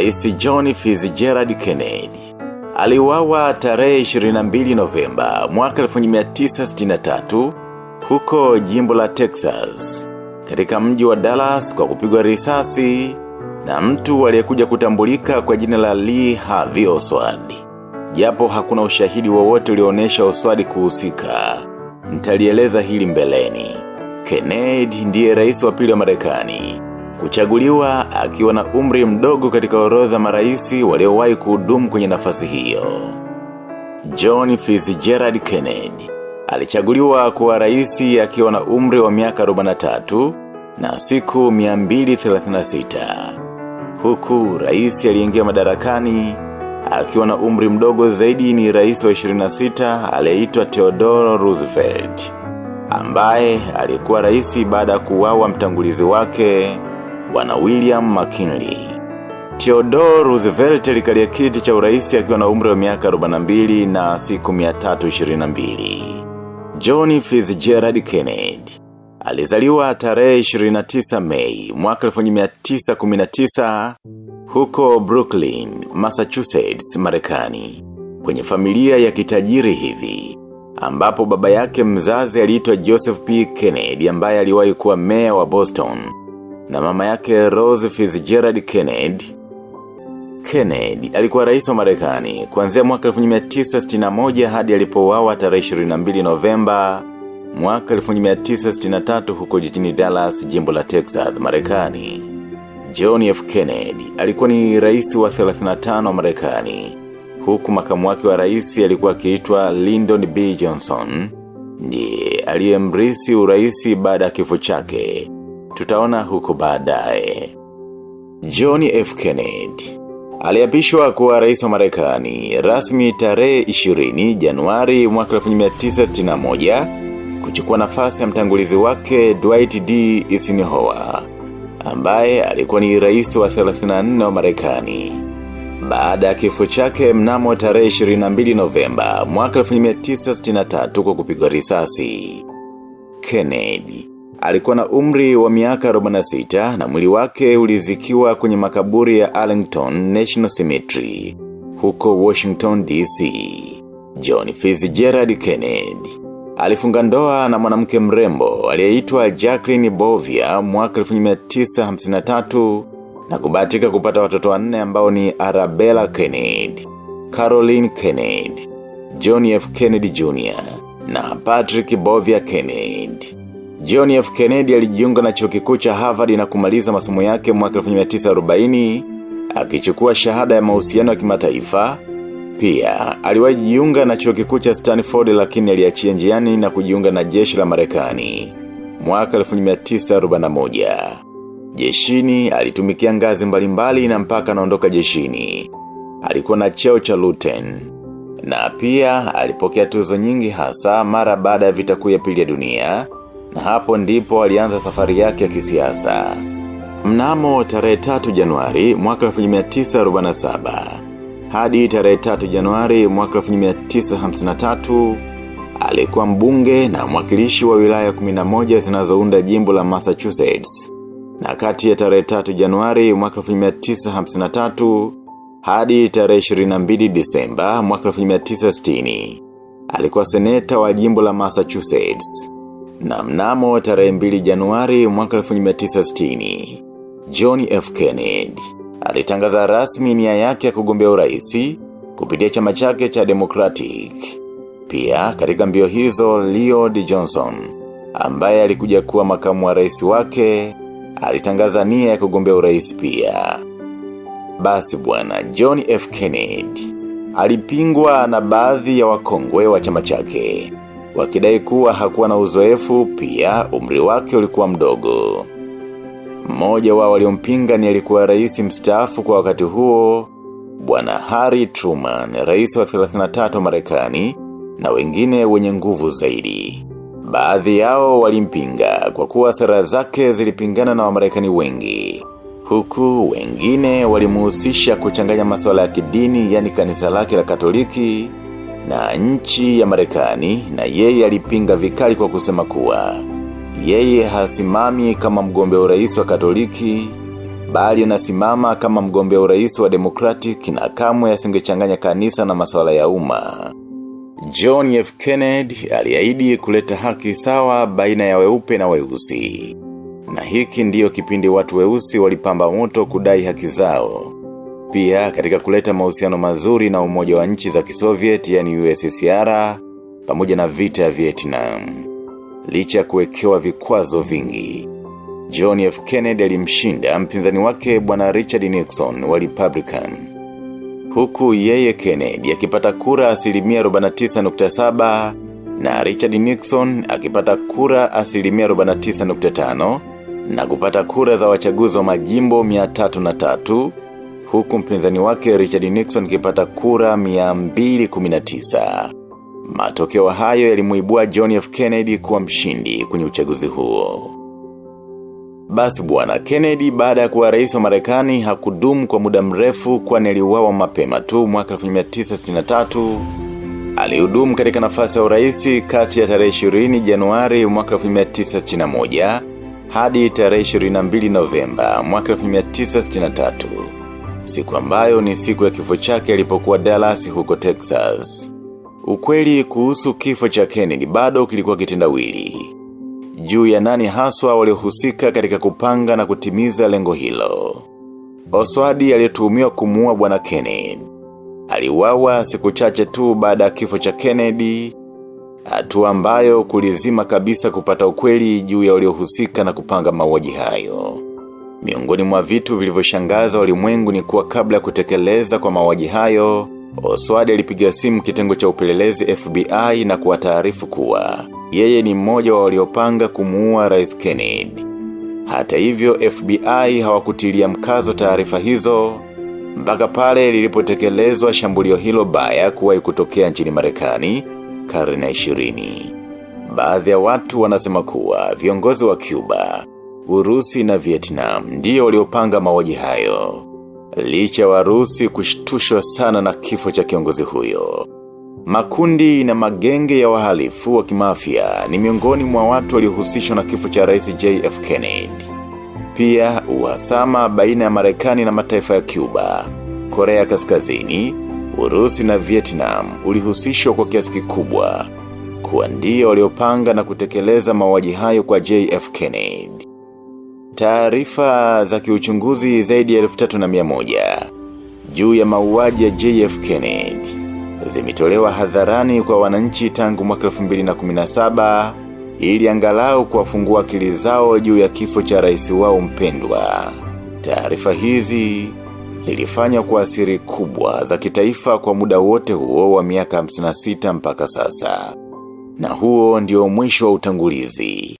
Rais John Fitzgerald Kennedy. Aliuawa tarehe 22 Novemba mwaka 1963 huko jimbo la Texas katika mji wa Dallas kwa kupigwa risasi na mtu aliyekuja kutambulika kwa jina la Lee Harvey Oswald. Japo hakuna ushahidi wowote ulioonyesha Oswald kuhusika. Nitalieleza hili mbeleni. Kennedy ndiye rais wa pili wa Marekani kuchaguliwa akiwa na umri mdogo katika orodha maraisi waliowahi kuhudumu kwenye nafasi hiyo. John Fitzgerald Kennedy alichaguliwa kuwa raisi akiwa na umri wa miaka 43 na siku 236. Huku raisi aliingia madarakani akiwa na umri mdogo zaidi ni rais wa 26 aliyeitwa Theodore Roosevelt ambaye alikuwa raisi baada ya kuuawa mtangulizi wake bwana William McKinley. Theodore Roosevelt alikalia kiti cha uraisi akiwa na umri wa miaka 42 na siku 322. John Fitzgerald Kennedy alizaliwa tarehe 29 Mei mwaka 1919 huko Brooklyn, Massachusetts, Marekani, kwenye familia ya kitajiri hivi ambapo baba yake mzazi aliitwa Joseph P. Kennedy ambaye aliwahi kuwa meya wa Boston na mama yake Rose Fitzgerald Kennedy. Kennedy alikuwa rais wa Marekani kuanzia mwaka 1961 hadi alipouawa tarehe 22 Novemba mwaka 1963 huko jijini Dallas, jimbo la Texas, Marekani. John F. Kennedy alikuwa ni rais wa 35 wa Marekani. Huku makamu wake wa rais alikuwa akiitwa Lyndon B. Johnson. Ndiye aliyemrisi uraisi baada ya kifo chake. Tutaona huko baadaye. John F. Kennedy aliapishwa kuwa rais wa Marekani rasmi tarehe 20 Januari mwaka 1961 kuchukua nafasi ya mtangulizi wake Dwight D. Eisenhower ambaye alikuwa ni rais wa 34 wa Marekani. Baada ya kifo chake mnamo tarehe 22 Novemba mwaka 1963 kwa kupigwa risasi. Kennedy alikuwa na umri wa miaka 46 na mwili wake ulizikiwa kwenye makaburi ya Arlington National Cemetery huko Washington DC. John Fitzgerald Kennedy alifunga ndoa na mwanamke mrembo aliyeitwa Jacqueline Bovia mwaka 1953 na kubatika kupata watoto wanne ambao ni Arabella Kennedy, Caroline Kennedy, John F. Kennedy Jr. na Patrick Bovia Kennedy. John F. Kennedy alijiunga na chuo kikuu cha Harvard na kumaliza masomo yake mwaka 1940 akichukua shahada ya mahusiano ya kimataifa. Pia aliwahi jiunga na chuo kikuu cha Stanford lakini aliachia njiani na kujiunga na jeshi la Marekani mwaka 1941. Jeshini alitumikia ngazi mbalimbali na mpaka anaondoka jeshini. Alikuwa na cheo cha luten. Na pia alipokea tuzo nyingi hasa mara baada ya vita kuu ya pili ya dunia. Na hapo ndipo alianza safari yake ya kisiasa. Mnamo tarehe 3 Januari mwaka 1947 hadi tarehe 3 Januari mwaka 1953 alikuwa mbunge na mwakilishi wa wilaya 11 zinazounda jimbo la Massachusetts. Na kati ya tarehe 3 Januari mwaka 1953 hadi tarehe 22 Disemba mwaka 1960 alikuwa seneta wa jimbo la Massachusetts. Na mnamo tarehe 2 Januari mwaka 1960 John F. Kennedy alitangaza rasmi nia yake ya kugombea uraisi kupitia chama chake cha Democratic. Pia katika mbio hizo Leo D. Johnson ambaye alikuja kuwa makamu wa rais wake alitangaza nia ya kugombea urais pia. Basi bwana John F. Kennedy alipingwa na baadhi ya wakongwe wa chama chake wakidai kuwa hakuwa na uzoefu pia umri wake ulikuwa mdogo. Mmoja wao waliompinga ni alikuwa rais mstaafu kwa wakati huo, bwana Harry Truman, rais wa 33 wa Marekani na wengine wenye nguvu zaidi. Baadhi yao walimpinga kwa kuwa sera zake zilipingana na Wamarekani wengi. Huku wengine walimuhusisha kuchanganya masuala ya kidini yani kanisa lake la Katoliki na nchi ya Marekani na yeye alipinga vikali kwa kusema kuwa yeye hasimami kama mgombea urais wa Katoliki bali anasimama kama mgombea urais wa Democratic na kamwe asingechanganya kanisa na masuala ya umma. John F. Kennedy aliahidi kuleta haki sawa baina ya weupe na weusi. Na hiki ndiyo kipindi watu weusi walipamba moto kudai haki zao. Pia katika kuleta mahusiano mazuri na umoja wa nchi za kisoviet yani USSR pamoja na vita ya Vietnam. Licha kuwekewa vikwazo vingi. John F. Kennedy alimshinda mpinzani wake bwana Richard Nixon wa Republican. Huku yeye Kennedy akipata kura asilimia 49.7 na Richard Nixon akipata kura asilimia 49.5 na kupata kura za wachaguzi wa majimbo 303 huku mpinzani wake Richard Nixon kipata kura 219. Matokeo hayo yalimuibua John F. Kennedy kuwa mshindi kwenye uchaguzi huo. Basi bwana Kennedy baada ya kuwa rais wa Marekani hakudumu kwa muda mrefu kwani aliuawa mapema tu mwaka 1963. Alihudumu katika nafasi ya urais kati ya tarehe 20 Januari mwaka 1961 hadi tarehe 22 Novemba mwaka 1963. Siku ambayo ni siku ya kifo chake alipokuwa Dallas huko Texas. Ukweli kuhusu kifo cha Kennedy bado kilikuwa kitenda wili juu ya nani haswa waliohusika katika kupanga na kutimiza lengo hilo. Oswadi aliyetuhumiwa kumuua bwana Kennedy. Aliuawa siku chache tu baada ya kifo cha Kennedy, hatua ambayo kulizima kabisa kupata ukweli juu ya waliohusika na kupanga mauaji hayo. Miongoni mwa vitu vilivyoshangaza walimwengu ni kuwa kabla ya kutekeleza kwa mauaji hayo, Oswadi alipiga simu kitengo cha upelelezi FBI na kuwataarifu kuwa yeye ni mmoja wa waliopanga kumuua Rais Kennedy. Hata hivyo FBI hawakutilia mkazo taarifa hizo mpaka pale lilipotekelezwa shambulio hilo baya kuwahi kutokea nchini Marekani karne ya 20. Baadhi ya watu wanasema kuwa viongozi wa Cuba, Urusi na Vietnam ndiyo waliopanga mauaji hayo. Licha warusi kushtushwa sana na kifo cha kiongozi huyo. Makundi na magenge ya wahalifu wa kimafia ni miongoni mwa watu waliohusishwa na kifo cha rais JF Kennedy. Pia uhasama baina ya Marekani na mataifa ya Cuba, Korea Kaskazini, Urusi na Vietnam ulihusishwa kwa kiasi kikubwa. Kuwa waliopanga na kutekeleza mauaji hayo kwa JF Kennedy. Taarifa za kiuchunguzi zaidi ya 3100 juu ya mauaji ya JF Kennedy zimetolewa hadharani kwa wananchi tangu mwaka 2017 ili angalau kuwafungua akili zao juu ya kifo cha rais wao mpendwa. Taarifa hizi zilifanywa kwa asiri kubwa za kitaifa kwa muda wote huo wa miaka 56 mpaka sasa. Na huo ndio mwisho wa utangulizi.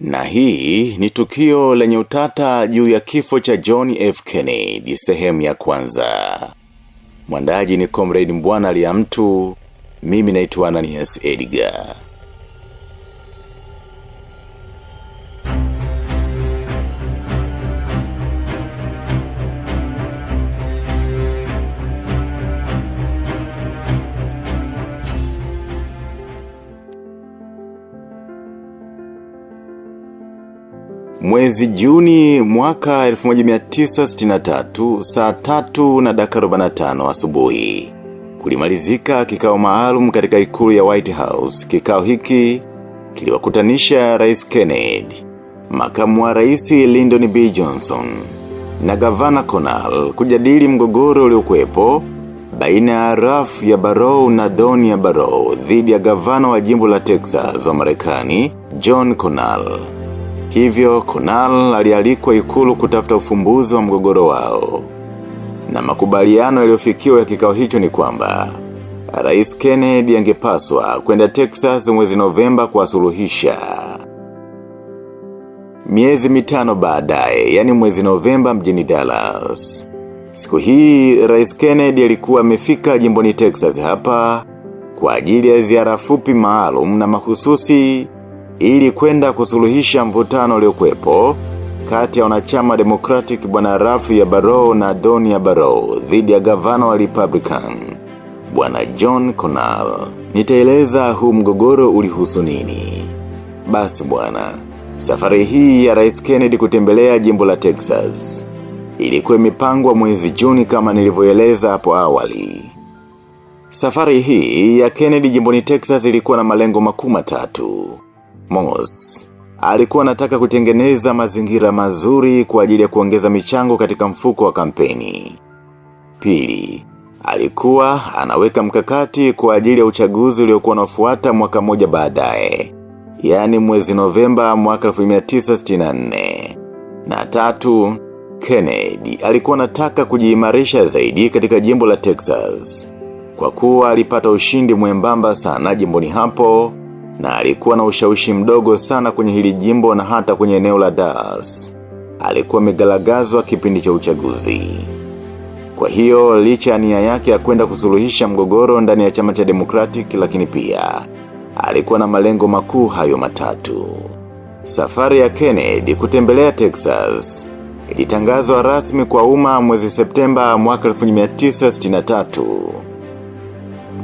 Na hii ni tukio lenye utata juu ya kifo cha John F. Kennedy sehemu ya kwanza. Mwandaji ni Comrade Mbwana ya mtu, mimi naitwa Ananias Edgar. Mwezi Juni mwaka 1963 saa tatu na dakika 45 asubuhi. Kulimalizika kikao maalum katika ikulu ya White House. Kikao hiki kiliwakutanisha Rais Kennedy, makamu wa Rais Lyndon B. Johnson na gavana Conal kujadili mgogoro uliokuwepo baina ya raf ya Barrow na Don ya Barrow dhidi ya gavana wa jimbo la Texas wa Marekani, John Conal. Hivyo, Kunal alialikwa ikulu kutafuta ufumbuzi wa mgogoro wao. Na makubaliano yaliyofikiwa ya kikao hicho ni kwamba, Rais Kennedy angepaswa kwenda Texas mwezi Novemba kwa suluhisha. Miezi mitano baadaye, yani mwezi Novemba mjini Dallas. Siku hii, Rais Kennedy alikuwa amefika jimboni Texas hapa, kwa ajili ya ziara fupi maalum na mahususi ili kwenda kusuluhisha mvutano uliokuwepo kati ya wanachama Democratic bwana Rafi ya Barrow na Don ya Barrow dhidi ya gavana wa Republican bwana John Connell. Nitaeleza huu mgogoro ulihusu nini. Basi bwana, safari hii ya Rais Kennedy kutembelea jimbo la Texas ilikuwa imepangwa mwezi Juni kama nilivyoeleza hapo awali. Safari hii ya Kennedy jimboni Texas ilikuwa na malengo makuu matatu. Moss, alikuwa anataka kutengeneza mazingira mazuri kwa ajili ya kuongeza michango katika mfuko wa kampeni. Pili, alikuwa anaweka mkakati kwa ajili ya uchaguzi uliokuwa unafuata mwaka moja baadaye, yani mwezi Novemba mwaka 1964. Na tatu, Kennedy alikuwa anataka kujiimarisha zaidi katika jimbo la Texas. Kwa kuwa alipata ushindi mwembamba sana jimboni hapo, na alikuwa na ushawishi mdogo sana kwenye hili jimbo na hata kwenye eneo la Das. Alikuwa amegalagazwa kipindi cha uchaguzi. Kwa hiyo, licha ya nia yake ya kwenda kusuluhisha mgogoro ndani ya chama cha Democratic lakini pia, alikuwa na malengo makuu hayo matatu. Safari ya Kennedy kutembelea Texas, ilitangazwa rasmi kwa umma mwezi Septemba mwaka 1963.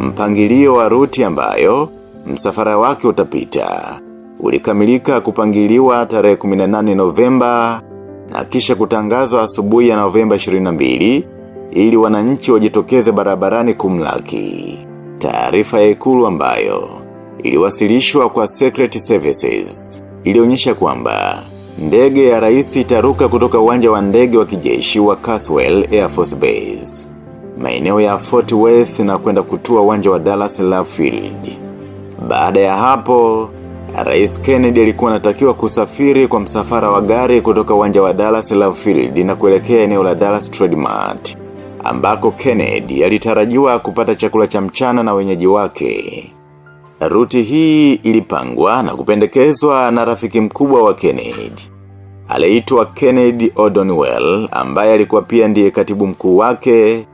Mpangilio wa ruti ambayo, msafara wake utapita. Ulikamilika kupangiliwa tarehe 18 Novemba na kisha kutangazwa asubuhi ya Novemba 22 ili wananchi wajitokeze barabarani kumlaki. Taarifa ya ikulu ambayo iliwasilishwa kwa Secret Services ilionyesha kwamba ndege ya rais itaruka kutoka uwanja wa ndege wa kijeshi wa Caswell Air Force Base. Maeneo ya Fort Worth na kwenda kutua uwanja wa Dallas Love Field. Baada ya hapo, Rais Kennedy alikuwa anatakiwa kusafiri kwa msafara wa gari kutoka uwanja wa Dallas Love Field na kuelekea eneo la Dallas Trade Mart, ambako Kennedy alitarajiwa kupata chakula cha mchana na wenyeji wake. Ruti hii ilipangwa na kupendekezwa na rafiki mkubwa wa Kennedy. Aliitwa Kennedy O'Donnell ambaye alikuwa pia ndiye katibu mkuu wake,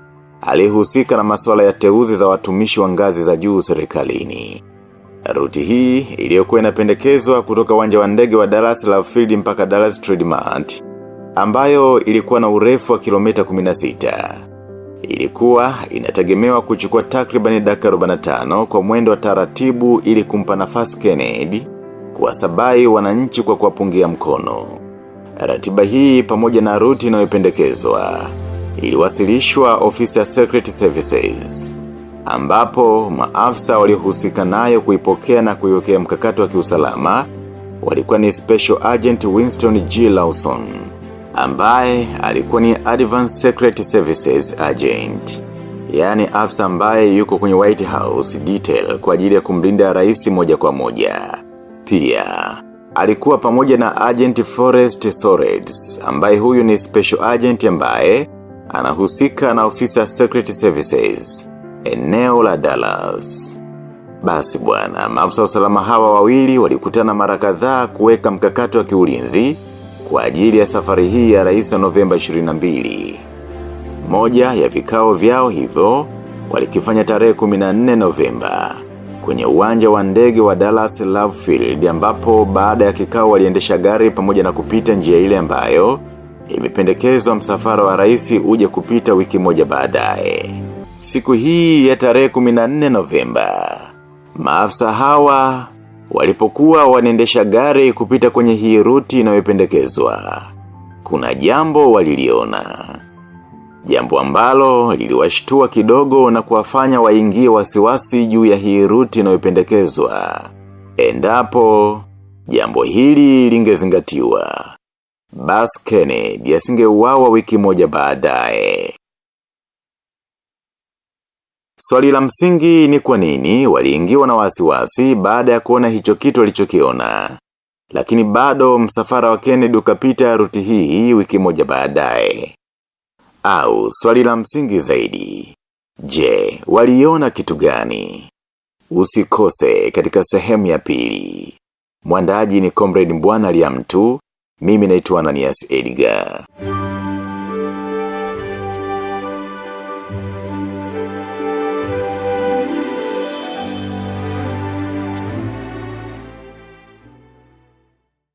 alihusika na masuala ya teuzi za watumishi wa ngazi za juu serikalini. Ruti hii iliyokuwa inapendekezwa kutoka uwanja wa ndege wa Dallas Love Field mpaka Dallas Trade Mart, ambayo ilikuwa na urefu wa kilomita 16. Ilikuwa inategemewa kuchukua takribani dakika 45 kwa mwendo wa taratibu ili kumpa nafasi Kennedy kuwasabai wananchi kwa kuwapungia mkono. Ratiba hii pamoja na ruti inayopendekezwa iliwasilishwa ofisi ya Secret Services ambapo maafisa waliohusika nayo kuipokea na kuiwekea mkakati wa kiusalama walikuwa ni Special Agent Winston G. Lawson ambaye alikuwa ni Advanced Secret Services Agent. Yani afisa ambaye yuko kwenye White House detail kwa ajili ya kumlinda rais moja kwa moja. Pia alikuwa pamoja na Agent Forrest Soreds ambaye huyu ni Special Agent ambaye anahusika na ofisa Secret Services eneo la Dallas. Basi bwana, maafisa usalama hawa wawili walikutana mara kadhaa kuweka mkakati wa kiulinzi kwa ajili ya safari hii ya rais wa Novemba 22. Moja ya vikao vyao hivyo walikifanya tarehe 14 Novemba kwenye uwanja wa ndege wa Dallas Love Field ambapo baada ya kikao waliendesha gari pamoja na kupita njia ile ambayo imependekezwa msafara wa rais uje kupita wiki moja baadaye. Siku hii ya tarehe 14 Novemba, maafisa hawa walipokuwa wanaendesha gari kupita kwenye hii ruti inayopendekezwa. Kuna jambo waliliona. Jambo ambalo liliwashtua kidogo na kuwafanya waingie wasiwasi juu ya hii ruti inayopendekezwa. Endapo, jambo hili lingezingatiwa. Bas Kennedy asingeuawa wiki moja baadaye. Swali la msingi ni kwa nini waliingiwa na wasiwasi baada ya kuona hicho kitu walichokiona. Lakini bado msafara wa Kennedy ukapita ruti hii wiki moja baadaye. Au swali la msingi zaidi. Je, waliona kitu gani? Usikose katika sehemu ya pili. Mwandaji ni Comrade Mbwana Liamtu, mimi naitwa Ananias Edgar.